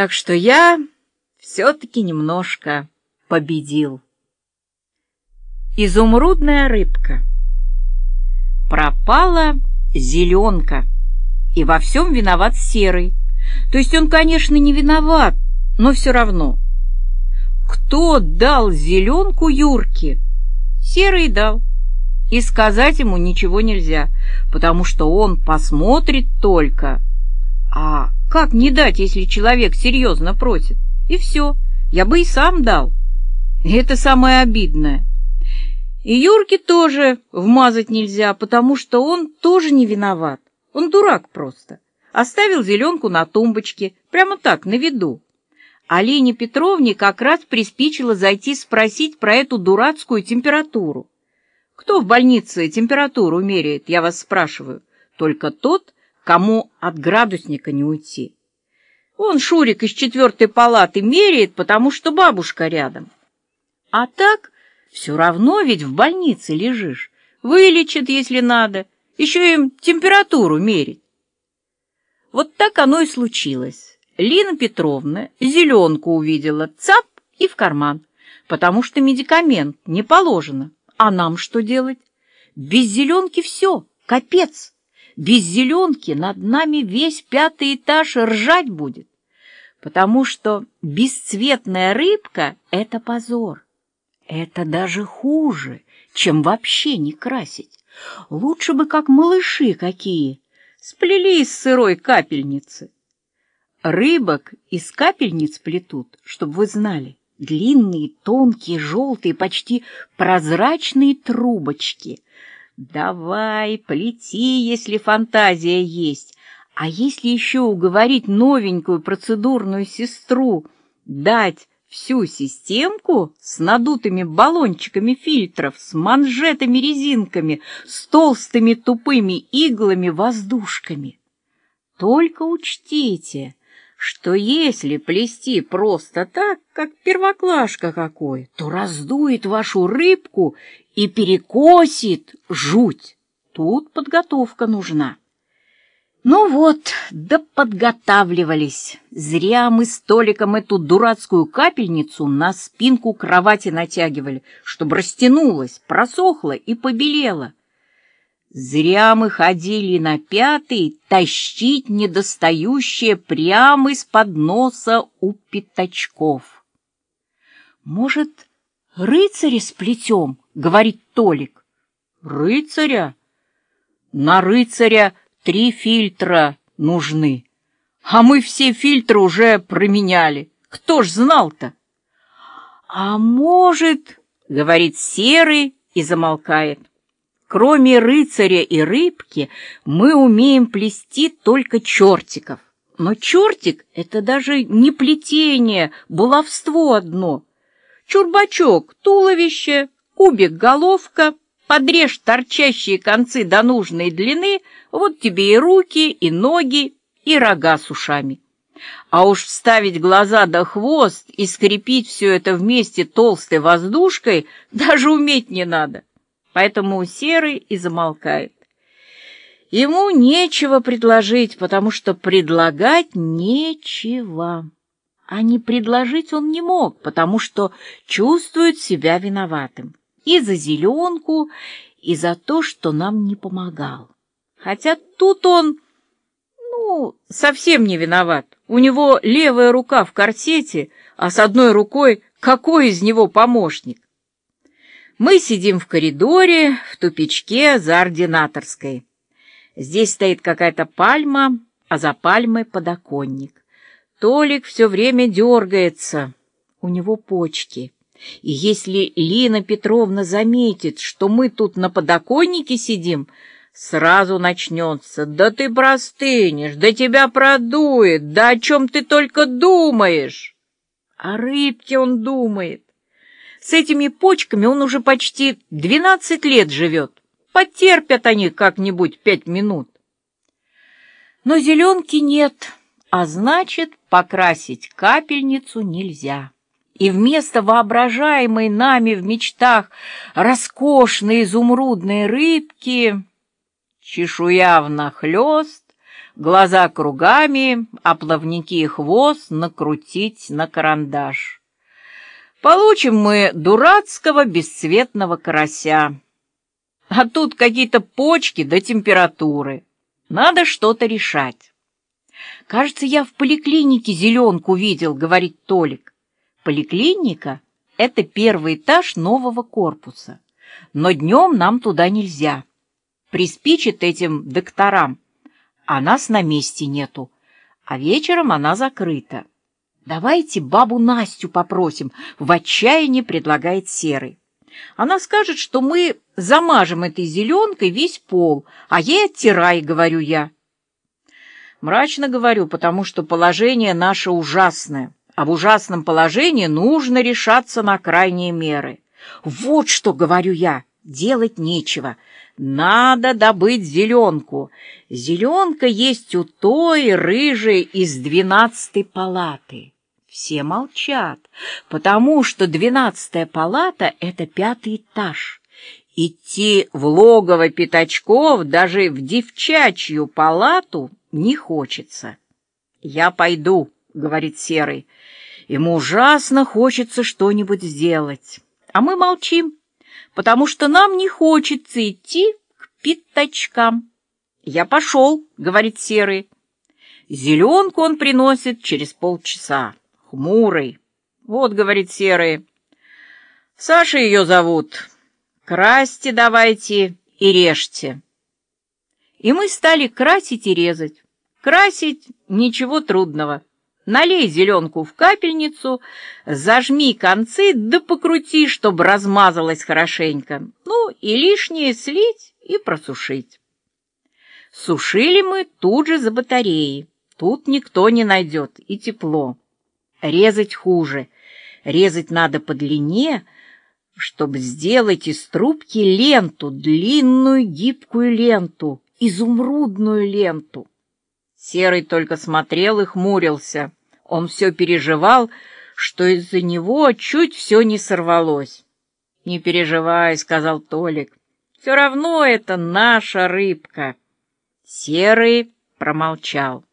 Так что я все-таки немножко победил. Изумрудная рыбка. Пропала зеленка, и во всем виноват серый. То есть он, конечно, не виноват, но все равно. Кто дал зеленку Юрке? Серый дал. И сказать ему ничего нельзя, потому что он посмотрит только. Как не дать, если человек серьезно просит? И все, я бы и сам дал. И это самое обидное. И Юрке тоже вмазать нельзя, потому что он тоже не виноват. Он дурак просто. Оставил зеленку на тумбочке, прямо так, на виду. Алине Петровне как раз приспичило зайти спросить про эту дурацкую температуру. Кто в больнице температуру меряет, я вас спрашиваю? Только тот, кому от градусника не уйти. Он Шурик из четвертой палаты меряет, потому что бабушка рядом. А так все равно ведь в больнице лежишь. Вылечат, если надо. Еще им температуру мерить. Вот так оно и случилось. Лина Петровна зеленку увидела, цап и в карман, потому что медикамент не положено. А нам что делать? Без зеленки все, капец. Без зеленки над нами весь пятый этаж ржать будет, потому что бесцветная рыбка — это позор. Это даже хуже, чем вообще не красить. Лучше бы, как малыши какие, сплели из сырой капельницы. Рыбок из капельниц плетут, чтобы вы знали, длинные, тонкие, желтые, почти прозрачные трубочки — Давай, плети, если фантазия есть. А если еще уговорить новенькую процедурную сестру дать всю системку с надутыми баллончиками фильтров, с манжетами-резинками, с толстыми тупыми иглами-воздушками. Только учтите, что если плести просто так, как первоклашка какой, то раздует вашу рыбку и перекосит жуть. Тут подготовка нужна. Ну вот, да подготавливались. Зря мы столиком эту дурацкую капельницу на спинку кровати натягивали, чтобы растянулась, просохла и побелела. Зря мы ходили на пятый тащить недостающее прямо из-под носа у пятачков. «Может, рыцаря сплетем?» — говорит Толик. «Рыцаря? На рыцаря три фильтра нужны, а мы все фильтры уже променяли. Кто ж знал-то?» «А может...» — говорит Серый и замолкает. Кроме рыцаря и рыбки, мы умеем плести только чертиков. Но чертик — это даже не плетение, булавство одно. Чурбачок — туловище, кубик — головка, подрежь торчащие концы до нужной длины, вот тебе и руки, и ноги, и рога с ушами. А уж вставить глаза да хвост и скрепить все это вместе толстой воздушкой даже уметь не надо поэтому Серый и замолкает. Ему нечего предложить, потому что предлагать нечего. А не предложить он не мог, потому что чувствует себя виноватым. И за зеленку, и за то, что нам не помогал. Хотя тут он, ну, совсем не виноват. У него левая рука в корсете, а с одной рукой какой из него помощник? Мы сидим в коридоре, в тупичке за ординаторской. Здесь стоит какая-то пальма, а за пальмой подоконник. Толик все время дергается, у него почки. И если Лина Петровна заметит, что мы тут на подоконнике сидим, сразу начнется. Да ты простынешь, да тебя продует, да о чем ты только думаешь? О рыбке он думает. С этими почками он уже почти двенадцать лет живет. Потерпят они как-нибудь пять минут. Но зеленки нет, а значит, покрасить капельницу нельзя. И вместо воображаемой нами в мечтах роскошной изумрудной рыбки чешуя внахлёст, Глаза кругами, а плавники и хвост накрутить на карандаш. Получим мы дурацкого бесцветного карася. А тут какие-то почки до температуры. Надо что-то решать. Кажется, я в поликлинике зеленку видел, говорит Толик. Поликлиника — это первый этаж нового корпуса. Но днем нам туда нельзя. Приспичит этим докторам, а нас на месте нету, а вечером она закрыта. Давайте бабу Настю попросим, в отчаянии предлагает Серый. Она скажет, что мы замажем этой зеленкой весь пол, а ей оттирай, говорю я. Мрачно говорю, потому что положение наше ужасное, а в ужасном положении нужно решаться на крайние меры. Вот что, говорю я, делать нечего. Надо добыть зеленку. Зеленка есть у той рыжей из двенадцатой палаты. Все молчат, потому что двенадцатая палата — это пятый этаж. Идти в логово пятачков даже в девчачью палату не хочется. «Я пойду», — говорит Серый. Ему ужасно хочется что-нибудь сделать. А мы молчим потому что нам не хочется идти к пятачкам. «Я пошел», — говорит Серый. Зеленку он приносит через полчаса, хмурый. «Вот», — говорит Серый, — «Саша ее зовут. Красьте давайте и режьте». И мы стали красить и резать. Красить — ничего трудного. Налей зеленку в капельницу, зажми концы, да покрути, чтобы размазалась хорошенько. Ну, и лишнее слить и просушить. Сушили мы тут же за батареей. Тут никто не найдет, и тепло. Резать хуже. Резать надо по длине, чтобы сделать из трубки ленту, длинную гибкую ленту, изумрудную ленту. Серый только смотрел и хмурился. Он все переживал, что из-за него чуть все не сорвалось. «Не переживай», — сказал Толик, — «все равно это наша рыбка». Серый промолчал.